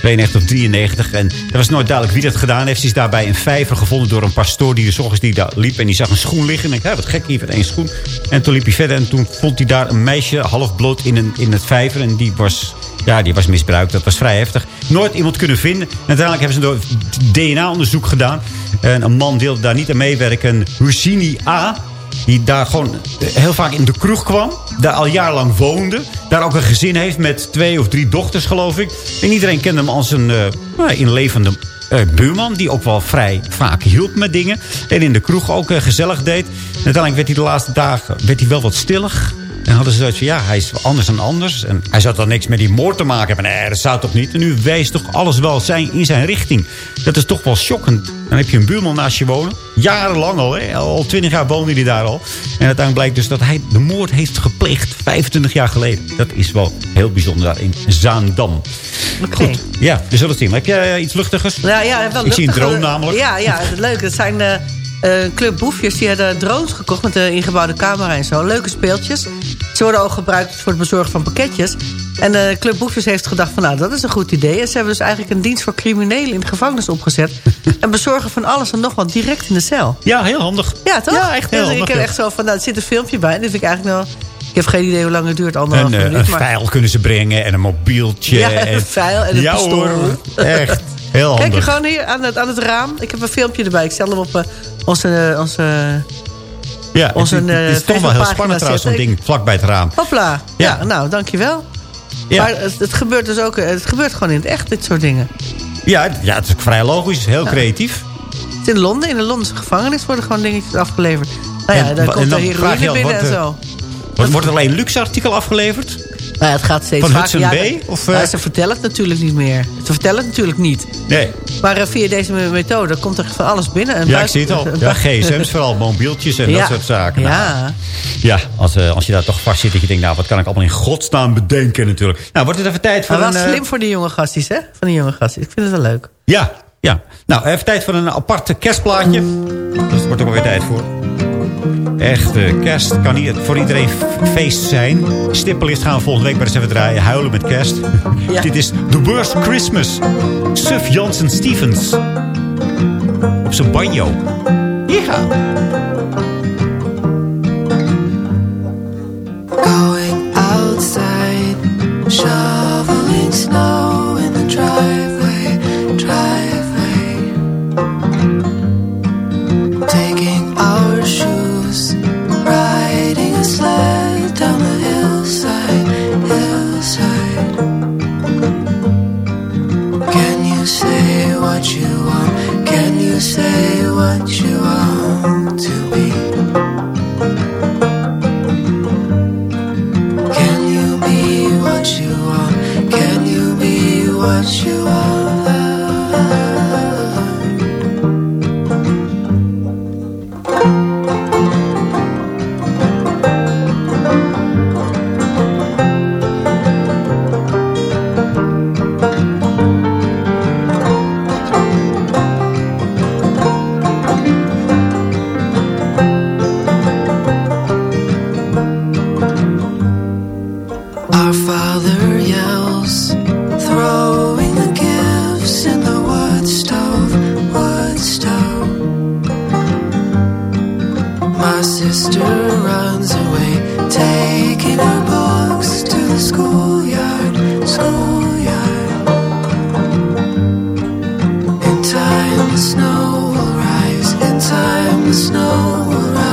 92 of 93. En er was nooit duidelijk wie dat gedaan heeft. Ze is daarbij een vijver gevonden door een pastoor die er 's ochtends die daar liep. En die zag een schoen liggen. En ik dacht, wat gek hier met één schoen. En toen liep hij verder. En toen vond hij daar een meisje half bloot in, een, in het vijver. En die was, ja, die was misbruikt. Dat was vrij heftig. Nooit iemand kunnen vinden. En uiteindelijk hebben ze een DNA-onderzoek gedaan. En een man wilde daar niet aan meewerken. Husini A. Die daar gewoon heel vaak in de kroeg kwam. Daar al jarenlang woonde. Daar ook een gezin heeft met twee of drie dochters, geloof ik. En iedereen kende hem als een eh, nou, inlevende eh, buurman. Die ook wel vrij vaak hielp met dingen. En in de kroeg ook eh, gezellig deed. En uiteindelijk werd hij de laatste dagen werd hij wel wat stillig. En hadden ze zoiets van, ja, hij is anders dan anders. En hij zou dan niks met die moord te maken hebben. Nee, dat zou toch niet. En nu wijst toch alles wel zijn, in zijn richting. Dat is toch wel schokkend. Dan heb je een buurman naast je wonen. Jarenlang al, hè? al twintig jaar woonde hij daar al. En uiteindelijk blijkt dus dat hij de moord heeft gepleegd 25 jaar geleden. Dat is wel heel bijzonder daar in Zaandam. Goed, ja, we zullen het zien. Maar heb jij eh, iets luchtigers? Ja, ja, wel Ik zie een drone namelijk. Ja, ja, leuk. Het zijn eh eh, Club Boefjes. Die hadden drones gekocht met de ingebouwde camera en zo. Leuke speeltjes. Ze worden ook gebruikt voor het bezorgen van pakketjes. En eh Club Boefjes heeft gedacht van nou, dat is een goed idee. En ze hebben dus eigenlijk een dienst voor criminelen in de gevangenis opgezet. en bezorgen van alles en nog wat direct in de cel. Ja, heel handig. Ja, toch? Ja, echt heel Dus handig, Ik heb echt zo van, nou, er zit een filmpje bij. En dit vind ik eigenlijk wel... Ik heb geen idee hoe lang het duurt, anderhalf Een, eh, minuut. een maar... vijl kunnen ze brengen en een mobieltje. Ja, en een vijl en een ja, pistool. hoor, echt heel handig. Kijk, gewoon hier aan het, aan het raam. Ik heb een filmpje erbij. Ik stel hem op eh, onze, eh, onze Ja, Onze, het, het eh, is toch wel heel spannend trouwens, zo'n ding vlak bij het raam. Hopla. Ja, Ja. nou, dankjewel. Ja. Maar het, het gebeurt dus ook... Het gebeurt gewoon in het echt, dit soort dingen. Ja, ja, het is ook vrij logisch, heel creatief. Het is in Londen, in de Londense gevangenis... worden gewoon dingetjes afgeleverd. Nou ja, En wa- komt er vraag heroïne je binnen en zo. Wordt, er alleen een luxe artikel afgeleverd? Nou ja, het gaat steeds Van vaker. Hudson Ja, Bay? dat- Of, eh? nou, ze vertellen het natuurlijk niet meer. Ze vertellen het natuurlijk niet. Nee. Maar eh, via deze me- methode komt er van alles binnen. En Ja, ik zie het al. Ja, gsm's vooral, mobieltjes en Ja. dat soort zaken. Nou, Ja. ja, als, eh, als je daar toch vast zit, dat je denkt, nou, wat kan ik allemaal in godsnaam bedenken natuurlijk. Nou, wordt het even tijd voor Maar een... eh, slim voor die jonge gastjes, hè? Van die jonge gastjes. Ik vind het wel leuk. Ja, ja. Nou, even tijd voor een apart kerstplaatje. Dat wordt ook alweer tijd voor. Echt, eh, kerst kan niet voor iedereen feest zijn. Stippelist gaan we volgende week maar eens even draaien. Huilen met kerst. Ja. Dit is The Worst Christmas. Suf Jansen Stevens. Op zijn banjo. Ja. Going outside, shoveling snow snow.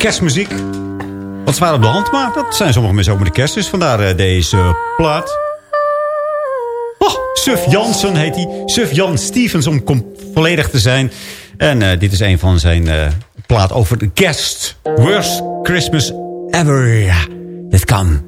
Kerstmuziek. Wat zwaar op de hand, maar dat zijn sommige mensen ook met de kerst. Dus vandaar eh, deze plaat. Oh, Suf Jansen heet hij. Suf Jan Stevens om volledig te zijn. En eh, dit is een van zijn eh, plaat over de kerst. Worst Christmas ever. Dit kan.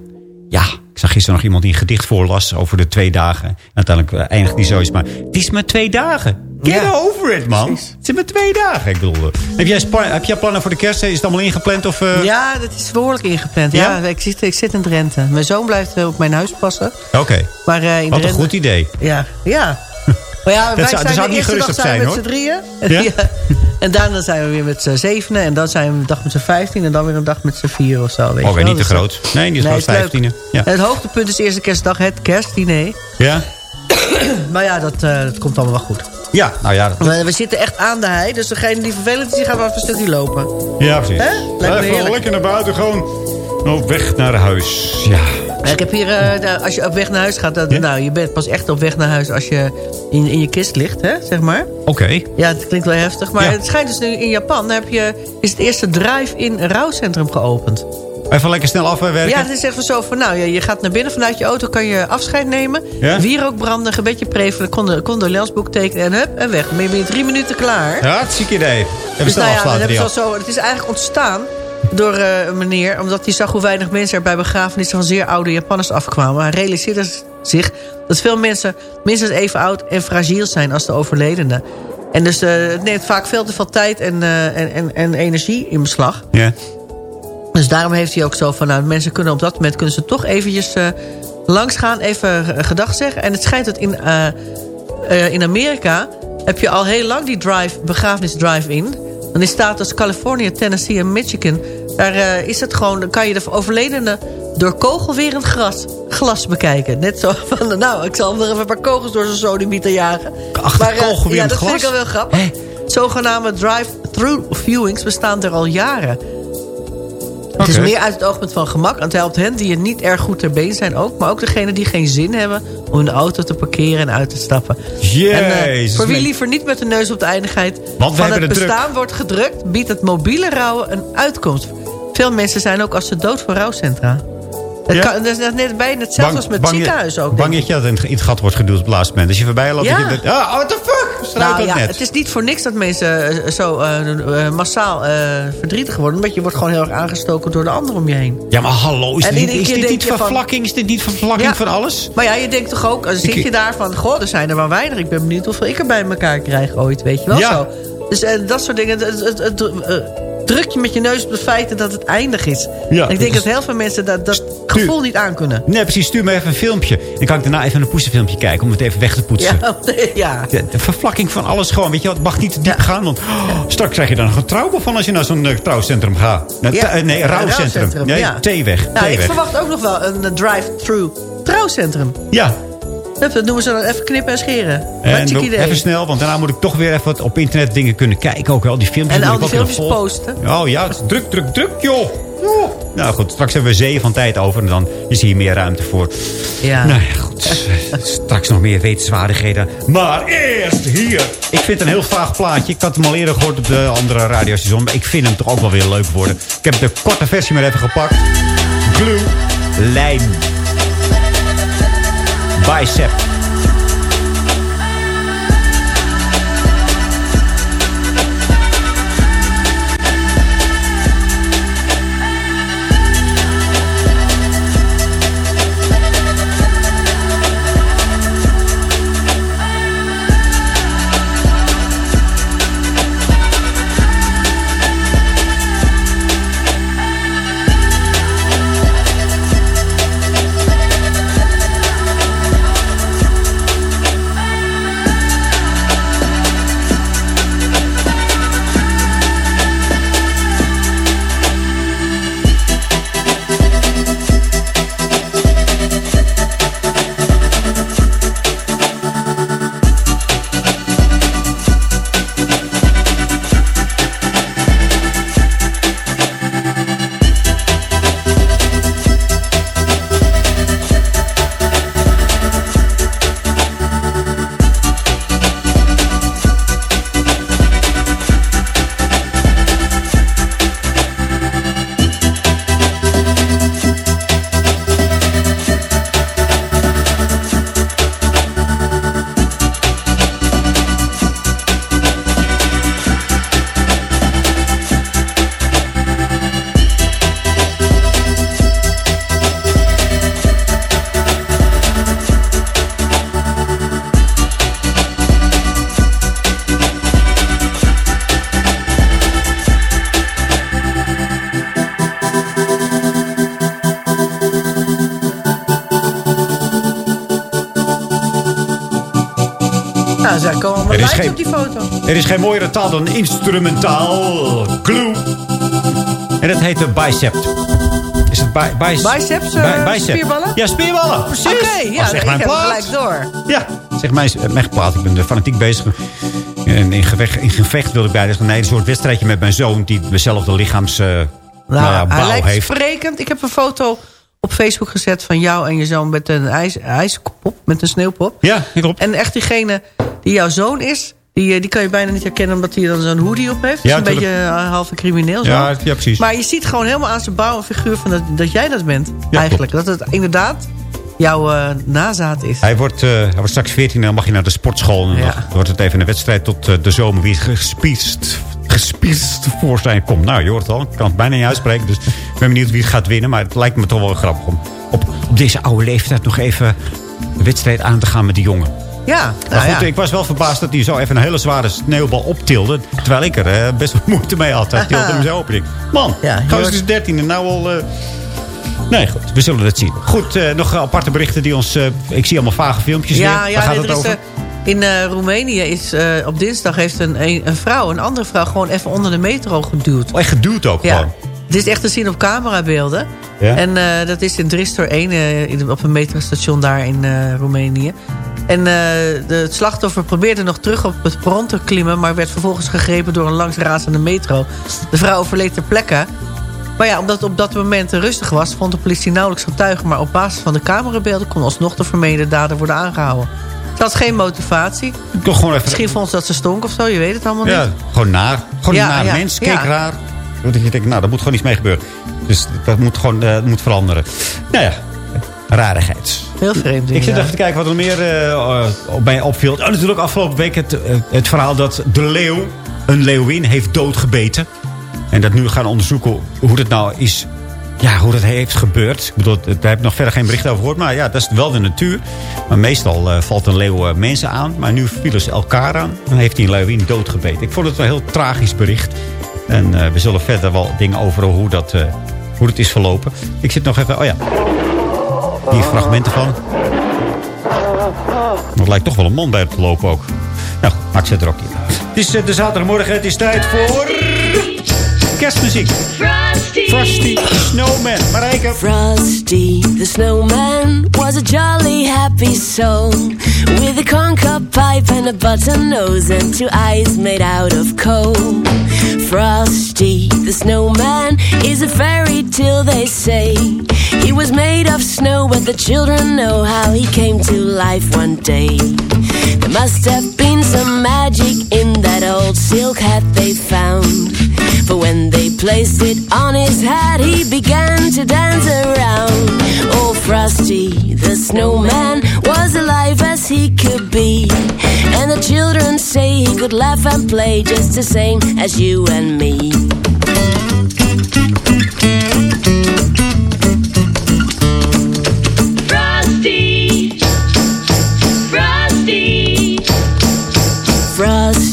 Ja, ik zag gisteren nog iemand die een gedicht voorlas over de twee dagen. En uiteindelijk eindigt die zoiets. Maar het is maar twee dagen. Get Ja. over it, man. Het zijn maar twee dagen. Ik bedoel, eh, heb, jij heb jij plannen voor de kerst? Is het allemaal ingepland? Of, eh? Ja, dat is behoorlijk ingepland. Ja, Ja? ik, zit, ik zit in Drenthe. Mijn zoon blijft eh, op mijn huis passen. Oké. Maar eh, in Wat een goed idee. Ja, ja. Maar ja, wij zou- zijn zou de eerste gerust dag op zijn we zijn, met z'n drieën. Ja? En daarna zijn we weer met z'n zevenen. En dan zijn we een dag met z'n vijftien. En dan weer een dag met z'n vier of zo. Weet Oh, je weer niet te Dus, groot. Nee, niet te groot. Vijftiende. Ja. En het hoogtepunt is de eerste kerstdag het kerstdiner. Ja? Maar ja, dat, eh, dat komt allemaal wel goed. Ja, nou ja. dat- We, we zitten echt aan de hei. Dus degene die vervelend is, die gaat wel even een stukje lopen. Ja, precies. Hè? Lijkt me Even lekker naar buiten, gewoon op weg naar huis. Ja. Ik heb hier, eh, als je op weg naar huis gaat... Dat, Nou, je bent pas echt op weg naar huis als je in, in je kist ligt, hè, zeg maar. Oké. Ja, het klinkt wel heftig. Maar Ja. het schijnt dus nu in Japan... Heb je, is het eerste drive-in rouwcentrum geopend. Even lekker snel afwerken. Ja, het is echt zo van... Nou, je, je gaat naar binnen vanuit je auto, kan je afscheid nemen. Ja? Wierook branden, een beetje prevelen, condo, condolensboek tekenen en hup, en weg. Dan ben je drie minuten klaar. Ja, hartstikke idee. Even Dus snel nou ja, afsluiten. zo, het is eigenlijk ontstaan door eh, een meneer... omdat hij zag hoe weinig mensen er bij begrafenissen... van zeer oude Japanners afkwamen. Hij realiseerde zich dat veel mensen minstens even oud en fragiel zijn... als de overledene. En dus eh, het neemt vaak veel te veel tijd en, eh, en, en, en energie in beslag. Ja. Dus daarom heeft hij ook zo van... Nou, mensen kunnen op dat moment kunnen ze toch eventjes eh langs gaan... even eh, gedag zeggen. En het schijnt dat in, eh, in Amerika... heb je al heel lang die drive, begrafenis drive-in. Dan in staten als Californië, Tennessee en Michigan... daar is het gewoon... dan kan je de overledene door kogelwerend gras, glas bekijken. Net zo van... nou, ik zal er even een paar kogels door zijn sodemieter jagen. Achter Maar, kogelwerend Ja, dat vind ik glas? al wel grappig. Zogenaamde drive-through viewings bestaan er al jaren. Het is meer uit het oogpunt van gemak. Het helpt hen die er niet erg goed ter been zijn ook. Maar ook degenen die geen zin hebben om in de auto te parkeren en uit te stappen. En, eh, Jezus. voor wie liever niet met de neus op de eindigheid Want van het het druk. bestaan wordt gedrukt... biedt het mobiele rouwen een uitkomst. Veel mensen zijn ook als ze dood voor rouwcentra. Het Ja? kan, dat is net bijna hetzelfde als met bang je- ziekenhuis ook. Bang dat je dat in het, het gat wordt geduwd op het laatste moment. Als je voorbij loopt, Ja. je ah, what the fuck? Nou ja, net. het is niet voor niks dat mensen eh, zo eh, eh, massaal verdrietig worden. Omdat je wordt gewoon heel erg aangestoken door de anderen om je heen. Ja, maar hallo, is En dit, is dit niet je van- vervlakking? Is dit niet vervlakking Ja. van alles? Maar ja, je denkt toch ook, dan zit je daar van... Goh, er zijn er maar weinig. Ik ben benieuwd hoeveel ik er bij elkaar krijg ooit, weet je wel Ja. zo. Dus dat soort dingen, het, het, het, druk je met je neus op het feit dat het eindig is. Ja, ik denk dat dat heel veel mensen dat, dat gevoel niet aankunnen. Nee, precies. Stuur me even een filmpje. Dan kan ik daarna even een poesenfilmpje kijken om het even weg te poetsen. Ja, ja. De, de vervlakking van alles gewoon. Weet je wat, het mag niet te diep gaan. Want oh, straks krijg je dan nog een trauma van als je naar zo'n eh, trouwcentrum gaat. Ja. eh, nee, Ja, rouwcentrum. rouwcentrum, Nee, ja. thee weg. Nou, thee ik verwacht ook nog wel een eh, drive-through trouwcentrum. Ja, Dat noemen ze dan even knippen en scheren. en even snel, want daarna moet ik toch weer even wat op internet dingen kunnen kijken. Ook al die filmpjes. En al die filmpjes posten. Oh ja, het is druk, druk, druk, joh. Joh. Nou goed, straks hebben we zeeën van tijd over. En dan is hier meer ruimte voor. Ja. Nou ja, goed. Straks nog meer wetenswaardigheden. Maar eerst hier. Ik vind het een heel vaag plaatje. Ik had hem al eerder gehoord op de andere radiostation. Maar ik vind hem toch ook wel weer leuk worden. Ik heb de korte versie maar even gepakt. Glue. Lijm. Bicep. Er is geen mooiere taal dan instrumentaal. Glue. En dat heet de bicep. Is het bi bice- Biceps, eh, Bi- bicep. spierballen? Ja, spierballen. Precies. Oké, ja, Oh, zeg ik mijn heb plaat. gelijk door. Ja, zeg mijn, mijn plaat. Ik ben er fanatiek bezig. En in gevecht, in gevecht wil ik bij. Nee, een soort wedstrijdje met mijn zoon... die dezelfde lichaams eh, nou, ja, hij lijkt heeft. sprekend. Ik heb een foto op Facebook gezet van jou en je zoon met een ijs, ijspop, met een sneeuwpop. Ja, klopt. En echt diegene die jouw zoon is, die, eh, die kan je bijna niet herkennen omdat hij dan zo'n hoodie op heeft. Ja, Ja, een tuurlijk. beetje uh, halve crimineel. Zo. Ja, ja, precies. Maar je ziet gewoon helemaal aan zijn bouw en figuur van dat, dat jij dat bent. Ja, eigenlijk. Dat het inderdaad jouw eh, nazaat is. Hij wordt, eh, hij wordt straks 14 en dan mag je naar de sportschool. En Ja. dan wordt het even een wedstrijd tot eh, de zomer. Wie gespiest, gespiest voorstijn komt. Nou, je hoort het al. Ik kan het bijna niet uitspreken. Dus ik ben benieuwd wie het gaat winnen. Maar het lijkt me toch wel grappig om op, op deze oude leeftijd nog even een wedstrijd aan te gaan met die jongen. Ja, nou goed, ja. ik was wel verbaasd dat hij zo even een hele zware sneeuwbal optilde. Terwijl ik er eh, best wel moeite mee had. Hij tilde hem zo op. Ik, Man, Ja, gozer is 13 en nou al... eh, Nee, goed, we zullen het zien. Goed, eh, nog aparte berichten die ons... ik zie allemaal vage filmpjes Ja, weer. ja Waar gaat het is, over? in Roemenië is op dinsdag heeft een, een, een vrouw, een andere vrouw, gewoon even onder de metro geduwd. Oh, echt geduwd ook Ja. gewoon. Het is echt te zien op camerabeelden. Ja? En dat is in Dristor 1, eh, in- op een metrostation daar in Roemenië. En eh, de, het slachtoffer probeerde nog terug op het perron te klimmen... maar werd vervolgens gegrepen door een langsrazende metro. De vrouw overleed ter plekke. Maar ja, omdat het op dat moment rustig was... vond de politie nauwelijks getuigen... maar op basis van de camerabeelden... kon alsnog de vermeende dader worden aangehouden. Ze had geen motivatie. Toch gewoon even... Misschien vond ze dat ze stonk of zo, je weet het allemaal Ja, niet. gewoon naar. Gewoon Ja, naar ja, mens. Keek ja. raar. Dat je denkt, nou, daar moet gewoon iets mee gebeuren. Dus dat moet gewoon eh, moet veranderen. Nou ja, rarigheid. Heel vreemd. Ik zit even te kijken wat er meer eh, eh, op mij opviel. Oh, natuurlijk afgelopen week het, eh, het verhaal dat de leeuw, een leeuwin, heeft doodgebeten. En dat nu gaan onderzoeken hoe dat nou is. Ja, hoe dat heeft gebeurd. Ik bedoel, daar heb ik nog verder geen bericht over gehoord. Maar ja, dat is wel de natuur. Maar meestal eh, valt een leeuw mensen aan. Maar nu vielen ze elkaar aan. En heeft die leeuwin doodgebeten. Ik vond het een heel tragisch bericht. En eh, we zullen verder wel dingen over hoe dat, eh, hoe dat is verlopen. Ik zit nog even... Oh ja, hier fragmenten van. Dat lijkt toch wel een man bij het lopen ook. Nou, maak zet er ook in. Het is eh, de zaterdagmorgen. Het is tijd voor... Kerstmuziek. Frosty. Frosty Snowman. Marijke. Frosty the snowman was a jolly happy soul with a corncob pipe and a button nose and two eyes made out of coal. Frosty the snowman is a fairy tale they say. He was made of snow, but the children know how he came to life one day. There must have been some magic in that old silk hat they found. For when they placed it on his head, he began to dance around. Oh, Frosty, the snowman, was alive as he could be. And the children say he could laugh and play just the same as you and me.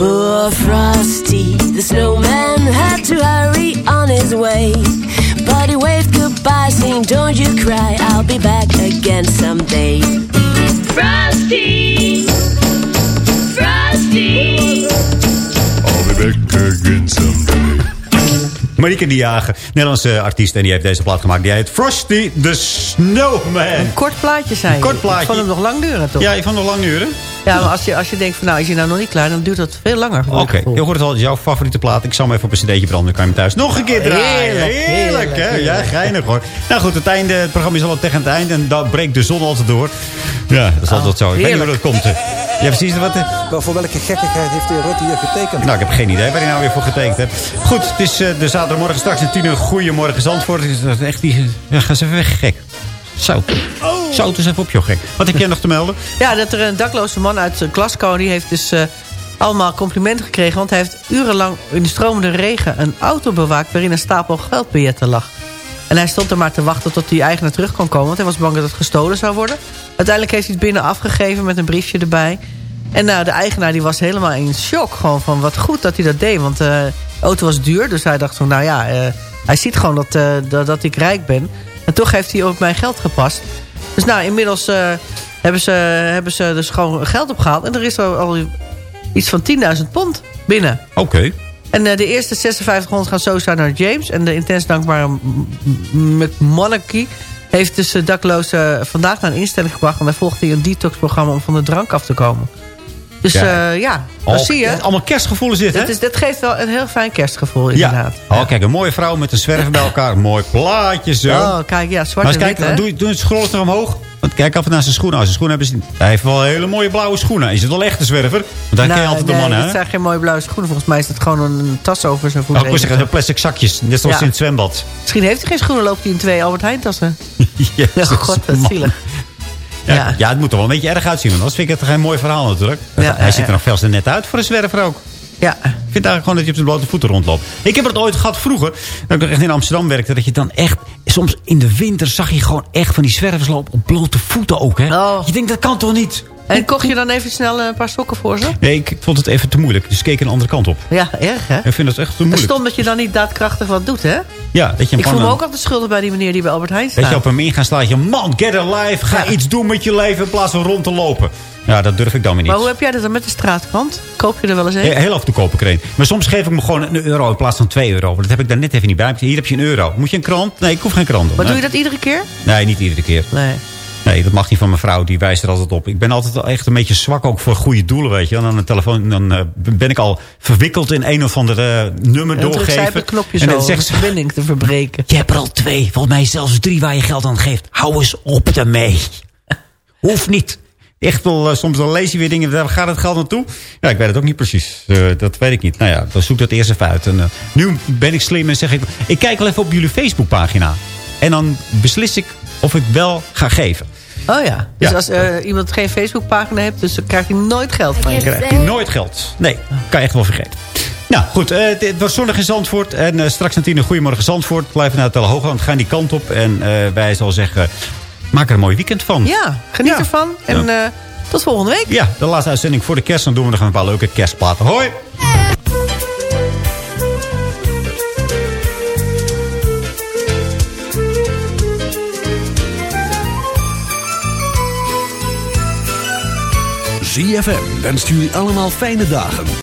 Poor Frosty, the snowman had to hurry on his way. But he waved goodbye, saying, Don't you cry, I'll be back again someday. Frosty, Frosty. I'll be back again someday. Marieke de Jager, Nederlandse artiest. En die heeft deze plaat gemaakt. Die heet Frosty the Snowman. Kort plaatje zijn. je. Kort plaatje. Ik vond hem nog lang duren, toch? Ja, je vond het nog lang duren? Ja, maar als je, als je denkt van nou, is hij nou nog niet klaar, dan duurt dat veel langer. Oké, je hoort het al. Jouw favoriete plaat. Ik zal hem even op een cd'tje branden. Dan kan je hem thuis nog een keer draaien. Heerlijk, Heerlijk, hè? heerlijk, Ja, geinig hoor. Nou goed, het, einde, het programma is al tegen het eind. En dan breekt de zon altijd door. Ja, dat is altijd zo. Ik weet niet hoe dat komt. Ja, precies. Wat, eh, Maar voor welke gekkigheid heeft de Rutte hier getekend? nou, ik heb geen idee waar hij nou weer voor getekend heeft. Goed, het is eh, de zaterdagmorgen straks een tien uur. Goedemorgen Zandvoort. Het is echt die... Ja, gaan ze even weg, gek. Zo. Oh. Zout eens even op, joh, gek. Wat heb jij nog te melden? Ja, dat er een dakloze man uit eh, Glasgow... die heeft dus eh, allemaal complimenten gekregen... want hij heeft urenlang in de stromende regen... een auto bewaakt waarin een stapel geldbiljetten lag. En hij stond er maar te wachten tot die eigenaar terug kon komen... want hij was bang dat het gestolen zou worden. Uiteindelijk heeft hij het binnen afgegeven met een briefje erbij. En nou, de eigenaar die was helemaal in shock. Gewoon van wat goed dat hij dat deed. Want eh, de auto was duur, dus hij dacht van... nou ja, eh, hij ziet gewoon dat, eh, dat, dat ik rijk ben. En toch heeft hij op mijn geld gepast. Dus nou, inmiddels hebben, ze, hebben ze dus gewoon geld opgehaald. En er is al, al iets van 10.000 pond binnen. Oké. En de eerste 5600 gaan sowieso naar James. En de intens dankbare M- M- McMonarchy heeft dus de daklozen vandaag naar een instelling gebracht. En daar volgt hij een detoxprogramma om van de drank af te komen. Dus Ja. ja, ja Oh, dat zie je. Allemaal kerstgevoel is dit, hè? Dat, is, dat geeft wel een heel fijn kerstgevoel inderdaad. Oh, kijk, een mooie vrouw met een zwerver bij elkaar. Mooi plaatje zo. Oh, kijk, ja, zwart maar en wit, hè? doe, doe het scroll eens naar omhoog. Want kijk even naar zijn schoenen. Oh, zijn schoenen hebben ze, hij heeft wel hele mooie blauwe schoenen. Is het wel echt een zwerver? Want daar ken je altijd de nee, mannen, hè? het zijn geen mooie blauwe schoenen. Volgens mij is het gewoon een tas over zijn Oh, voeten. ik wil zeggen, plastic zakjes. Net zoals Ja. in het zwembad. Misschien heeft hij geen schoenen, loopt hij in twee Albert Heijn tassen. Jezus, oh god, wat man. zielig. Ja, ja. Het moet er wel een beetje erg uitzien. Want anders vind ik het geen mooi verhaal natuurlijk. Ja, hij ziet er nog veel te net uit voor een zwerver ook. Ja. Ik vind eigenlijk gewoon dat je op zijn blote voeten rondloopt. Ik heb het ooit gehad vroeger. Dat ik nog echt in Amsterdam werkte. Dat je dan echt... Soms in de winter zag je gewoon echt van die zwervers lopen op blote voeten ook. Hè? Je denkt, dat kan toch niet? En kocht je dan even snel een paar sokken voor ze? Nee, ik vond het even te moeilijk. Dus ik keek een andere kant op. Ja, erg hè? Ik vind het echt te Het moeilijk. stond dat je dan niet daadkrachtig wat doet, hè? Ja, dat je Ik voel me ook altijd schuldig bij die meneer die bij Albert Heijn Dat je staat. op hem in gaat slaan. Je man, get a life. Ga iets doen met je leven in plaats van rond te lopen. Ja, dat durf ik dan weer niet. Maar hoe heb jij dat dan met de straatkrant? Koop je er wel eens een? Heel, heel af en toe koop ik er een. Maar soms geef ik me gewoon een euro in plaats van 2 euro. Dat heb ik daar net even niet bij. Hier heb je een euro. Moet je een krant? Nee, ik hoef geen krant. Maar doe je dat iedere keer? Nee, niet iedere keer. Nee. Nee, dat mag niet van mijn vrouw. Die wijst er altijd op. Ik ben altijd echt een beetje zwak ook voor goede doelen, weet je. En dan een telefoon, dan eh, ben ik al verwikkeld in een of andere eh, nummer En doorgeven. en dan zegt de ze, verbinding te verbreken. je hebt er al twee. Volgens mij zelfs drie waar je geld aan geeft. Hou eens op ermee. Hoeft niet. Echt wel, eh, soms dan lees je weer dingen. Waar gaat het geld naartoe? Ja, ik weet het ook niet precies. Dat weet ik niet. Nou ja, dan zoek dat eerst even uit. En, nu ben ik slim en zeg ik... Ik kijk wel even op jullie Facebookpagina. En dan beslis ik of ik wel ga geven. Oh ja. Dus Ja. als eh, iemand geen Facebookpagina heeft, dus dan krijgt hij nooit geld van je. Dan krijg je nooit geld. Nee, kan je echt wel vergeten. Nou goed, eh, het was zonnig in Zandvoort. En eh, straks na tien een goedemorgen Zandvoort. Blijven naar het Hoogland, gaan die kant op. En wij zal zeggen, maak er een mooi weekend van. Ja, geniet Ja. ervan. En tot volgende week. Ja, de laatste uitzending voor de kerst. Dan doen we nog een paar leuke kerstplaten. Hoi! ZFM wenst jullie allemaal fijne dagen.